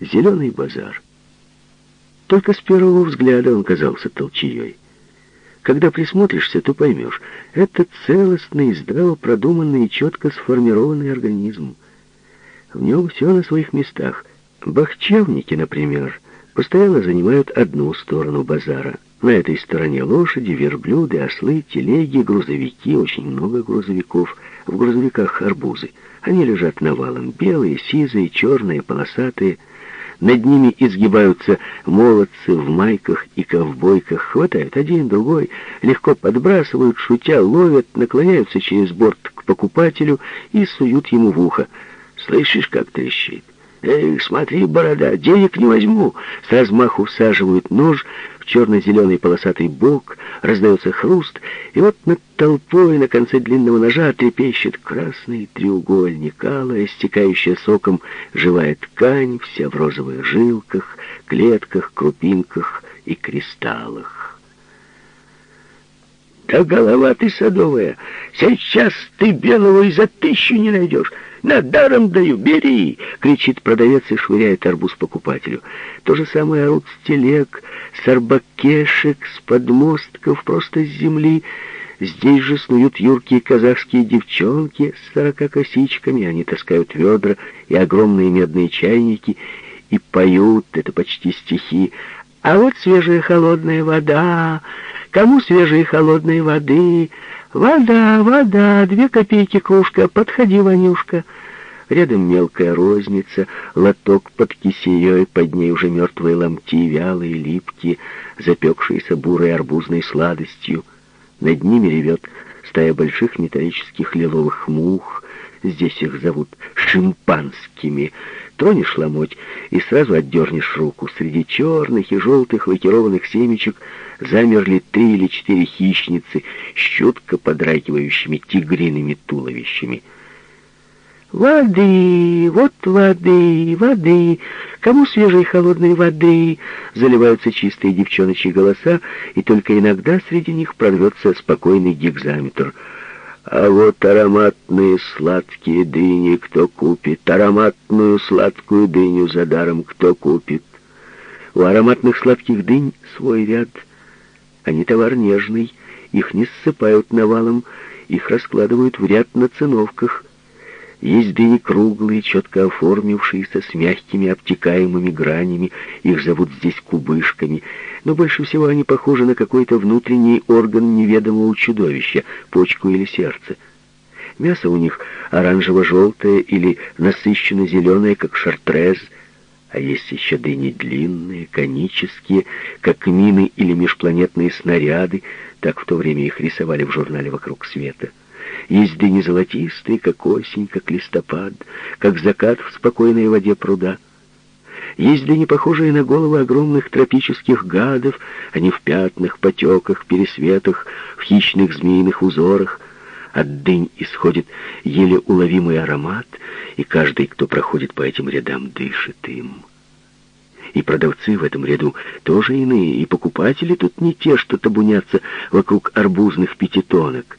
зеленый базар. Только с первого взгляда он казался толчеей. Когда присмотришься, то поймешь, это целостный, здраво продуманный и четко сформированный организм. В нем все на своих местах. Бахчевники, например, постоянно занимают одну сторону базара. На этой стороне лошади, верблюды, ослы, телеги, грузовики, очень много грузовиков. В грузовиках арбузы. Они лежат навалом, белые, сизые, черные, полосатые. Над ними изгибаются молодцы в майках и ковбойках, хватают один, другой, легко подбрасывают, шутя, ловят, наклоняются через борт к покупателю и суют ему в ухо. «Слышишь, как трещит? Эй, смотри, борода, денег не возьму!» С размаху всаживают нож черно-зеленый полосатый бок, раздается хруст, и вот над толпой на конце длинного ножа трепещет красный треугольник, алая, стекающая соком живая ткань, вся в розовых жилках, клетках, крупинках и кристаллах. «Да голова ты садовая! Сейчас ты белого и за тысячу не найдешь!» «На даром даю, бери!» — кричит продавец и швыряет арбуз покупателю. То же самое орут с телег, с арбакешек, с подмостков, просто с земли. Здесь же снуют юркие казахские девчонки с сорока косичками. Они таскают ведра и огромные медные чайники и поют, это почти стихи. А вот свежая холодная вода. Кому свежей холодной воды? «Вода, вода, две копейки кружка, подходи, Ванюшка». Рядом мелкая розница, лоток под кисеей, под ней уже мертвые ломти, вялые, липкие, запекшиеся бурой арбузной сладостью. Над ними ревет стая больших металлических лиловых мух, здесь их зовут шимпанскими. Тронешь ломоть и сразу отдернешь руку. Среди черных и желтых лакированных семечек замерли три или четыре хищницы с чутко подрагивающими тигриными туловищами. «Воды! Вот воды! Воды! Кому свежей холодной воды?» Заливаются чистые девчоночьи голоса, и только иногда среди них прорвется спокойный гигзаметр. «А вот ароматные сладкие дыни кто купит? Ароматную сладкую дыню за даром кто купит?» У ароматных сладких дынь свой ряд — они товар нежный, их не ссыпают навалом, их раскладывают в ряд на циновках. Есть дыни круглые, четко оформившиеся, с мягкими обтекаемыми гранями, их зовут здесь кубышками, но больше всего они похожи на какой-то внутренний орган неведомого чудовища, почку или сердце. Мясо у них оранжево-желтое или насыщенно-зеленое, как шартрез — а есть еще дыни длинные, конические, как мины или межпланетные снаряды, так в то время их рисовали в журнале «Вокруг света». Есть дыни золотистые, как осень, как листопад, как закат в спокойной воде пруда. Есть дыни, похожие на головы огромных тропических гадов, они в пятнах, потеках, пересветах, в хищных змеиных узорах. От дынь исходит еле уловимый аромат, и каждый, кто проходит по этим рядам, дышит им. И продавцы в этом ряду тоже иные, и покупатели тут не те, что табунятся вокруг арбузных пятитонок.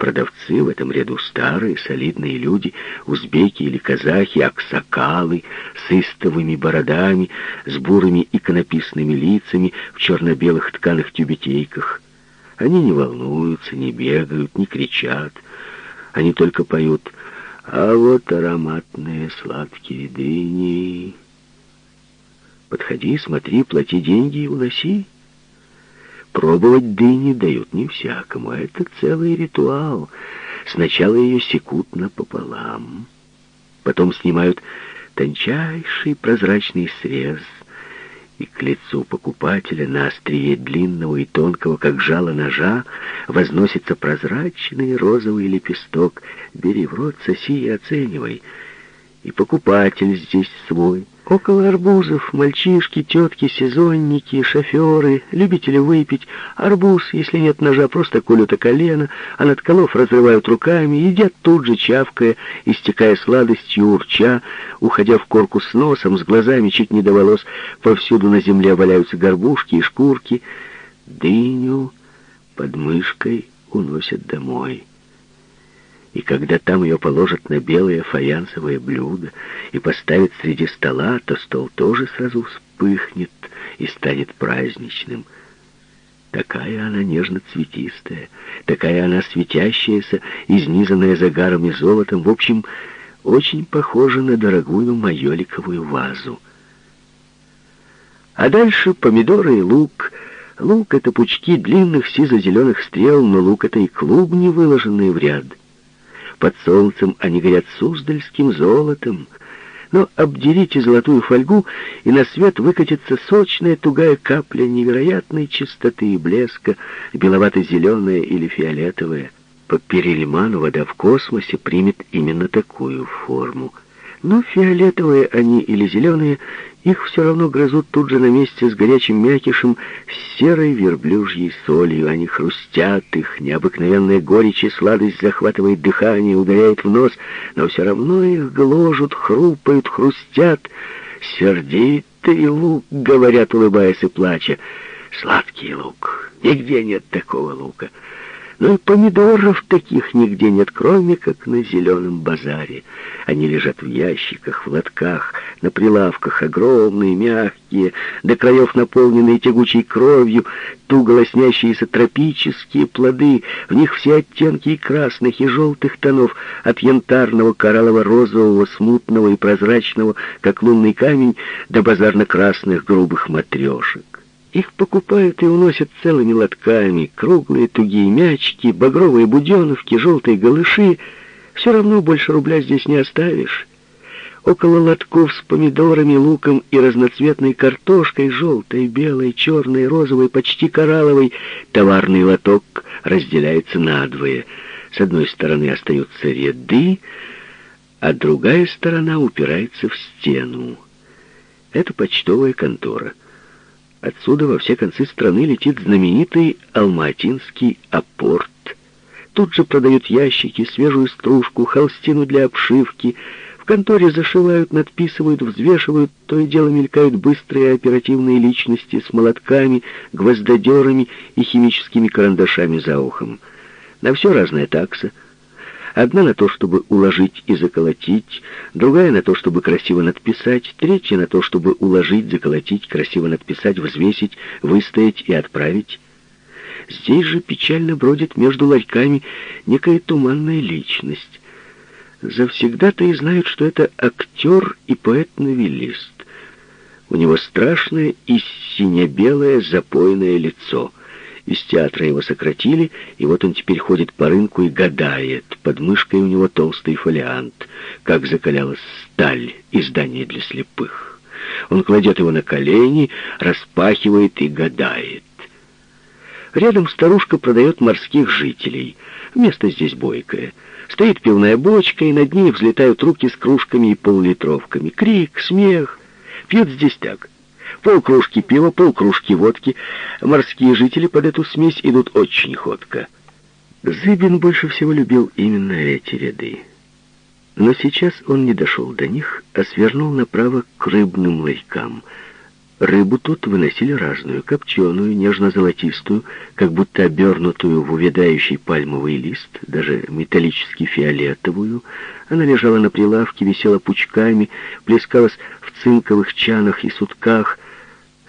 Продавцы в этом ряду старые, солидные люди, узбеки или казахи, аксакалы, с истовыми бородами, с бурыми иконописными лицами в черно-белых тканых тюбетейках. Они не волнуются, не бегают, не кричат. Они только поют «А вот ароматные сладкие дыни». Подходи, смотри, плати деньги и уноси. Пробовать дыни дают не всякому, а это целый ритуал. Сначала ее секут напополам, потом снимают тончайший прозрачный срез — и к лицу покупателя на острие длинного и тонкого, как жало ножа, возносится прозрачный розовый лепесток. Бери в рот, соси и оценивай. И покупатель здесь свой — Около арбузов мальчишки, тетки, сезонники, шоферы, любители выпить. Арбуз, если нет ножа, просто колют о колено, а над колов разрывают руками, едят тут же, чавкая, истекая сладостью, урча, уходя в корку с носом, с глазами чуть не до волос. Повсюду на земле валяются горбушки и шкурки. Дыню под мышкой уносят домой. И когда там ее положат на белое фаянсовое блюдо и поставят среди стола, то стол тоже сразу вспыхнет и станет праздничным. Такая она нежно-цветистая, такая она светящаяся, изнизанная загаром и золотом, в общем, очень похожа на дорогую майоликовую вазу. А дальше помидоры и лук. Лук — это пучки длинных сизо-зеленых стрел, но лук — это и клубни, выложенные в ряд. Под солнцем они горят суздальским золотом. Но обдерите золотую фольгу, и на свет выкатится сочная тугая капля невероятной чистоты и блеска, беловато-зеленая или фиолетовая. По Перельману вода в космосе примет именно такую форму. Но фиолетовые они или зеленые их все равно грызут тут же на месте с горячим мякишем, с серой верблюжьей солью. Они хрустят, их необыкновенная горечь и сладость захватывает дыхание, ударяет в нос, но все равно их гложут, хрупают, хрустят. Сердитый лук, говорят, улыбаясь и плача. Сладкий лук. Нигде нет такого лука. Но и помидоров таких нигде нет, кроме как на зеленом базаре. Они лежат в ящиках, в лотках, на прилавках, огромные, мягкие, до краев наполненные тягучей кровью, туго лоснящиеся тропические плоды. В них все оттенки и красных, и желтых тонов, от янтарного, кораллово-розового, смутного и прозрачного, как лунный камень, до базарно-красных грубых матрешек. Их покупают и уносят целыми лотками. Круглые тугие мячики, багровые буденовки, желтые голыши. Все равно больше рубля здесь не оставишь. Около лотков с помидорами, луком и разноцветной картошкой, желтой, белой, черной, розовой, почти коралловой, товарный лоток разделяется надвое. С одной стороны остаются ряды, а другая сторона упирается в стену. Это почтовая контора. Отсюда во все концы страны летит знаменитый алматинский апорт. Тут же продают ящики, свежую стружку, холстину для обшивки. В конторе зашивают, надписывают, взвешивают. То и дело мелькают быстрые оперативные личности с молотками, гвоздодерами и химическими карандашами за ухом. На все разная такса — Одна на то, чтобы уложить и заколотить, другая на то, чтобы красиво надписать, третья на то, чтобы уложить, заколотить, красиво надписать, взвесить, выстоять и отправить. Здесь же печально бродит между ларьками некая туманная личность. Завсегда-то и знают, что это актер и поэт-новелист. У него страшное и сине-белое запойное лицо — из театра его сократили, и вот он теперь ходит по рынку и гадает. Под мышкой у него толстый фолиант, как закалялась сталь, издание для слепых. Он кладет его на колени, распахивает и гадает. Рядом старушка продает морских жителей. Место здесь бойкое. Стоит пивная бочка, и над ней взлетают руки с кружками и поллитровками. Крик, смех. Пьют здесь так — Полкружки пива, полкружки водки. Морские жители под эту смесь идут очень ходко. Зыбин больше всего любил именно эти ряды. Но сейчас он не дошел до них, а свернул направо к рыбным ларькам. Рыбу тут выносили разную, копченую, нежно-золотистую, как будто обернутую в увядающий пальмовый лист, даже металлически фиолетовую. Она лежала на прилавке, висела пучками, плескалась в цинковых чанах и сутках,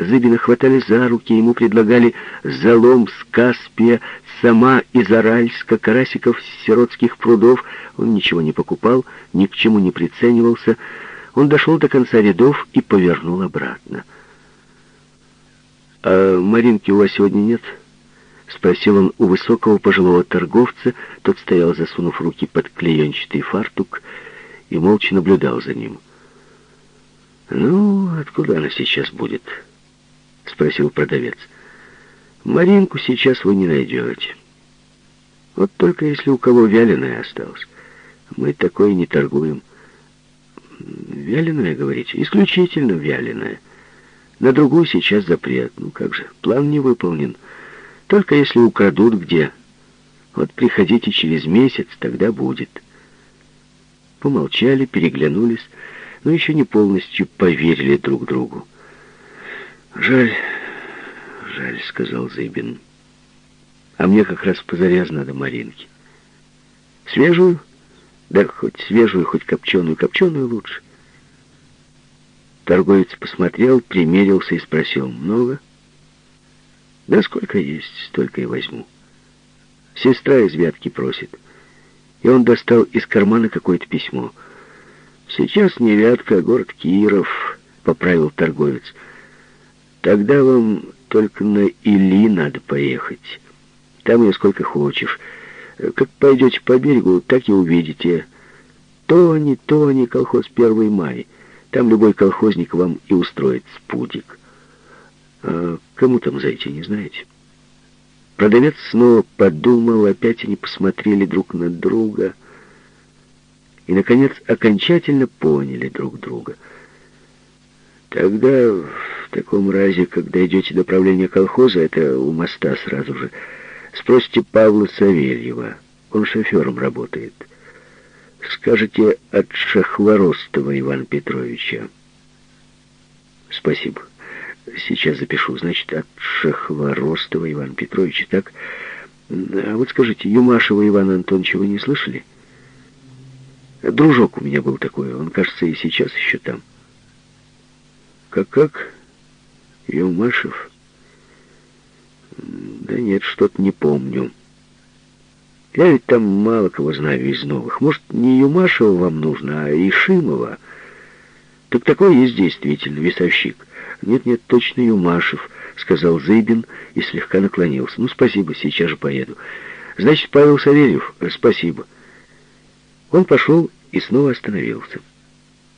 Зыбина хватали за руки, ему предлагали залом с Каспия, сама из Аральска, карасиков с сиротских прудов. Он ничего не покупал, ни к чему не приценивался. Он дошел до конца рядов и повернул обратно. «А Маринки у вас сегодня нет?» — спросил он у высокого пожилого торговца. Тот стоял, засунув руки под клеенчатый фартук, и молча наблюдал за ним. «Ну, откуда она сейчас будет?» — спросил продавец. «Маринку сейчас вы не найдете. Вот только если у кого вяленая осталась. Мы такой не торгуем». «Вяленая, говорите?» «Исключительно вяленая. На другую сейчас запрет. Ну как же, план не выполнен. Только если украдут где. Вот приходите через месяц, тогда будет». Помолчали, переглянулись, но еще не полностью поверили друг другу. «Жаль, жаль», — сказал Зыбин. «А мне как раз позаряз надо Маринки». «Свежую Да хоть свежую, хоть копченую, копченую лучше. Торговец посмотрел, примерился и спросил, много? Да сколько есть, столько и возьму. Сестра из Вятки просит. И он достал из кармана какое-то письмо. Сейчас не Вятка, а город Киров, поправил торговец. Тогда вам только на Или надо поехать. Там я сколько хочешь. Как пойдете по берегу, так и увидите. Тони, Тони, колхоз «Первый май». Там любой колхозник вам и устроит спутик. А кому там зайти, не знаете? Продавец снова подумал, опять они посмотрели друг на друга и, наконец, окончательно поняли друг друга. Тогда, в таком разе, когда идете до правления колхоза, это у моста сразу же, спросите Павла Савельева, он шофером работает. Скажете от Шахворостова Ивана Петровича. Спасибо. Сейчас запишу. Значит, от Шахворостова Ивана Петровича, так? А вот скажите, Юмашева Ивана Антоновича вы не слышали? Дружок у меня был такой, он, кажется, и сейчас еще там. Как-как? Юмашев? Да нет, что-то не помню. Я ведь там мало кого знаю из новых. Может, не Юмашева вам нужно, а Ишимова? Так такой есть действительно, весовщик. Нет-нет, точно Юмашев, сказал Зыбин и слегка наклонился. Ну, спасибо, сейчас же поеду. Значит, Павел Савельев, спасибо. Он пошел и снова остановился.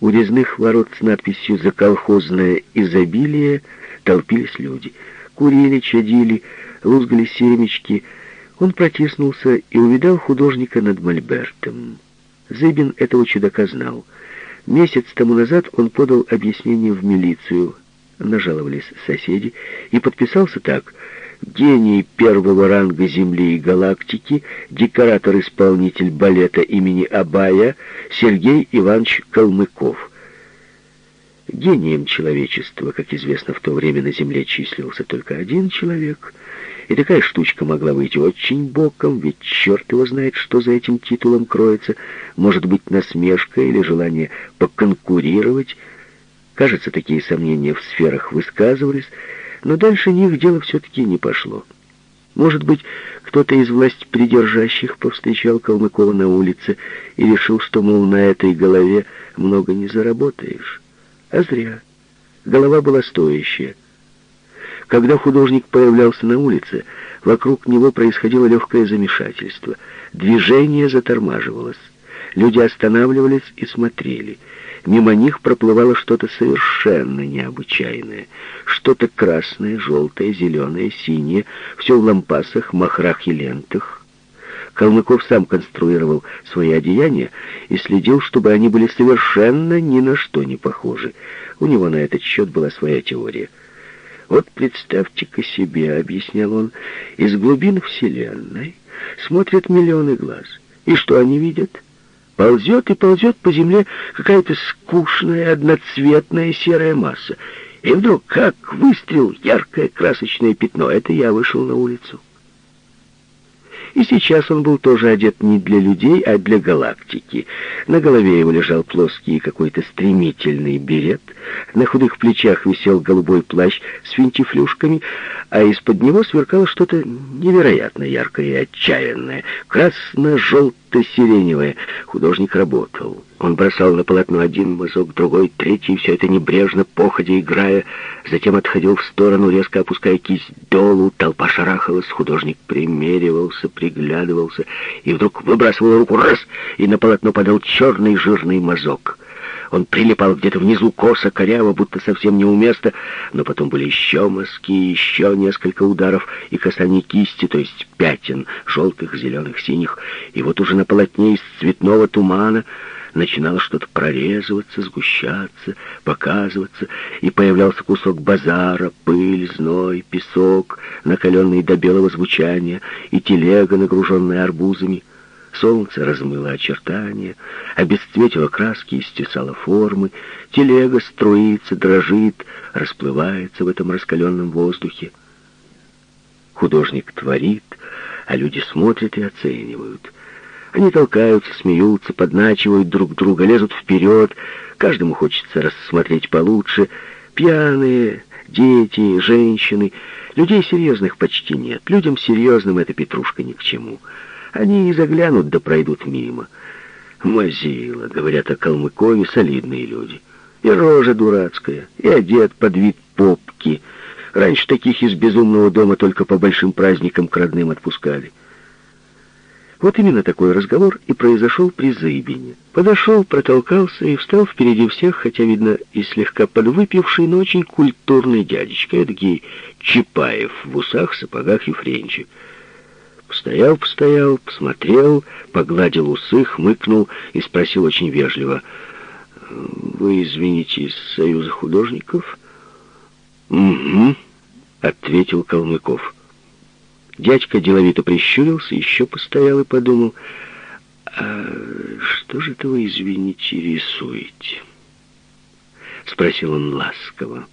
У резных ворот с надписью «За колхозное изобилие» толпились люди. Курили, чадили, лузгали семечки — он протиснулся и увидал художника над мольбертом. Зыбин этого чудака знал. Месяц тому назад он подал объяснение в милицию, нажаловались соседи, и подписался так «Гений первого ранга Земли и галактики, декоратор-исполнитель балета имени Абая Сергей Иванович Калмыков». Гением человечества, как известно, в то время на Земле числился только один человек — и такая штучка могла выйти очень боком, ведь черт его знает, что за этим титулом кроется. Может быть, насмешка или желание поконкурировать. Кажется, такие сомнения в сферах высказывались, но дальше них дело все-таки не пошло. Может быть, кто-то из власть придержащих повстречал Калмыкова на улице и решил, что, мол, на этой голове много не заработаешь. А зря. Голова была стоящая. Когда художник появлялся на улице, вокруг него происходило легкое замешательство. Движение затормаживалось. Люди останавливались и смотрели. Мимо них проплывало что-то совершенно необычайное. Что-то красное, желтое, зеленое, синее, все в лампасах, махрах и лентах. Калмыков сам конструировал свои одеяния и следил, чтобы они были совершенно ни на что не похожи. У него на этот счет была своя теория — вот представьте-ка себе, объяснял он, из глубин Вселенной смотрят миллионы глаз. И что они видят? Ползет и ползет по земле какая-то скучная, одноцветная серая масса. И вдруг, как выстрел, яркое красочное пятно. Это я вышел на улицу. И сейчас он был тоже одет не для людей, а для галактики. На голове его лежал плоский какой-то стремительный берет, на худых плечах висел голубой плащ с финтифлюшками, а из-под него сверкало что-то невероятно яркое и отчаянное, красно-желто-сиреневое. Художник работал. Он бросал на полотно один мазок, другой, третий, все это небрежно, походя, играя, затем отходил в сторону, резко опуская кисть долу, толпа шарахалась, художник примеривался, приглядывался, и вдруг выбрасывал руку раз, и на полотно падал черный жирный мазок. Он прилипал где-то внизу косо, коряво, будто совсем не у места, но потом были еще мазки, еще несколько ударов и касаний кисти, то есть пятен, желтых, зеленых, синих, и вот уже на полотне из цветного тумана начинало что-то прорезываться, сгущаться, показываться, и появлялся кусок базара, пыль, зной, песок, накаленный до белого звучания, и телега, нагруженная арбузами. Солнце размыло очертания, обесцветило краски и стесало формы, телега струится, дрожит, расплывается в этом раскаленном воздухе. Художник творит, а люди смотрят и оценивают — Они толкаются, смеются, подначивают друг друга, лезут вперед. Каждому хочется рассмотреть получше. Пьяные, дети, женщины. Людей серьезных почти нет. Людям серьезным эта петрушка ни к чему. Они и заглянут да пройдут мимо. Мазила, говорят о Калмыкове, солидные люди. И рожа дурацкая, и одет под вид попки. Раньше таких из безумного дома только по большим праздникам к родным отпускали. Вот именно такой разговор и произошел при Заибине. Подошел, протолкался и встал впереди всех, хотя, видно, и слегка подвыпивший, но очень культурный дядечка, эдакий Чапаев в усах, сапогах и френче. Постоял, постоял, посмотрел, погладил усы, хмыкнул и спросил очень вежливо. «Вы, извините, из Союза художников?» «Угу», — ответил Калмыков. Дядька деловито прищурился, еще постоял и подумал, «А что же это вы, извините, рисуете?» Спросил он ласково.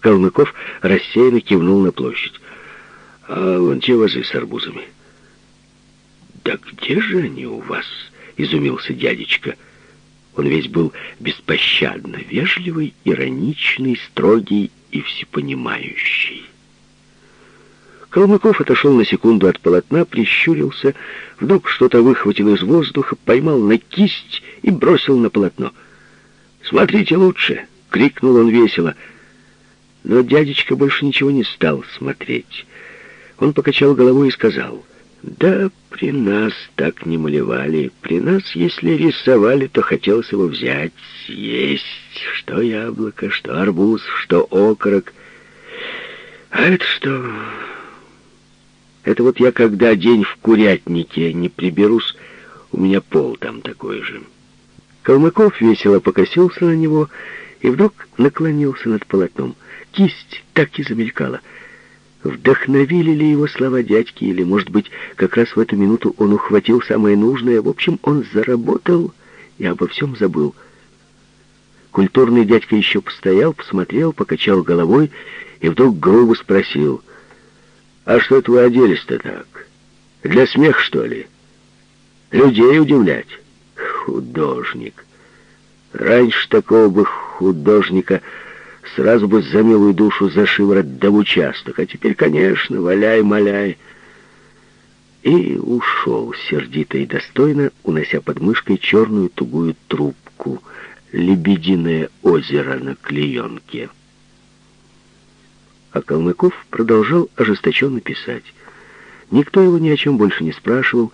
Калмыков рассеянно кивнул на площадь. «А вон те вазы с арбузами». «Да где же они у вас?» — изумился дядечка. Он весь был беспощадно вежливый, ироничный, строгий и всепонимающий. Калмыков отошел на секунду от полотна, прищурился, вдруг что-то выхватил из воздуха, поймал на кисть и бросил на полотно. «Смотрите лучше!» — крикнул он весело. Но дядечка больше ничего не стал смотреть. Он покачал головой и сказал, «Да, при нас так не малевали. При нас, если рисовали, то хотелось его взять, съесть. Что яблоко, что арбуз, что окорок. А это что...» Это вот я, когда день в курятнике не приберусь, у меня пол там такой же. Калмыков весело покосился на него и вдруг наклонился над полотном. Кисть так и замелькала. Вдохновили ли его слова дядьки, или, может быть, как раз в эту минуту он ухватил самое нужное. В общем, он заработал и обо всем забыл. Культурный дядька еще постоял, посмотрел, покачал головой и вдруг грубо спросил — а что это вы оделись-то так? Для смеха, что ли? Людей удивлять? Художник. Раньше такого бы художника сразу бы за милую душу за шиворот да в участок. А теперь, конечно, валяй-маляй. И ушел сердито и достойно, унося под мышкой черную тугую трубку. Лебединое озеро на клеенке а Калмыков продолжал ожесточенно писать. Никто его ни о чем больше не спрашивал.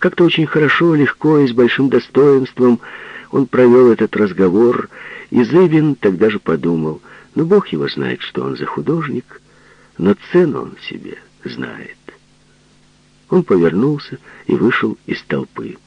Как-то очень хорошо, легко и с большим достоинством он провел этот разговор, и Зыбин тогда же подумал, ну, Бог его знает, что он за художник, но цену он себе знает. Он повернулся и вышел из толпы.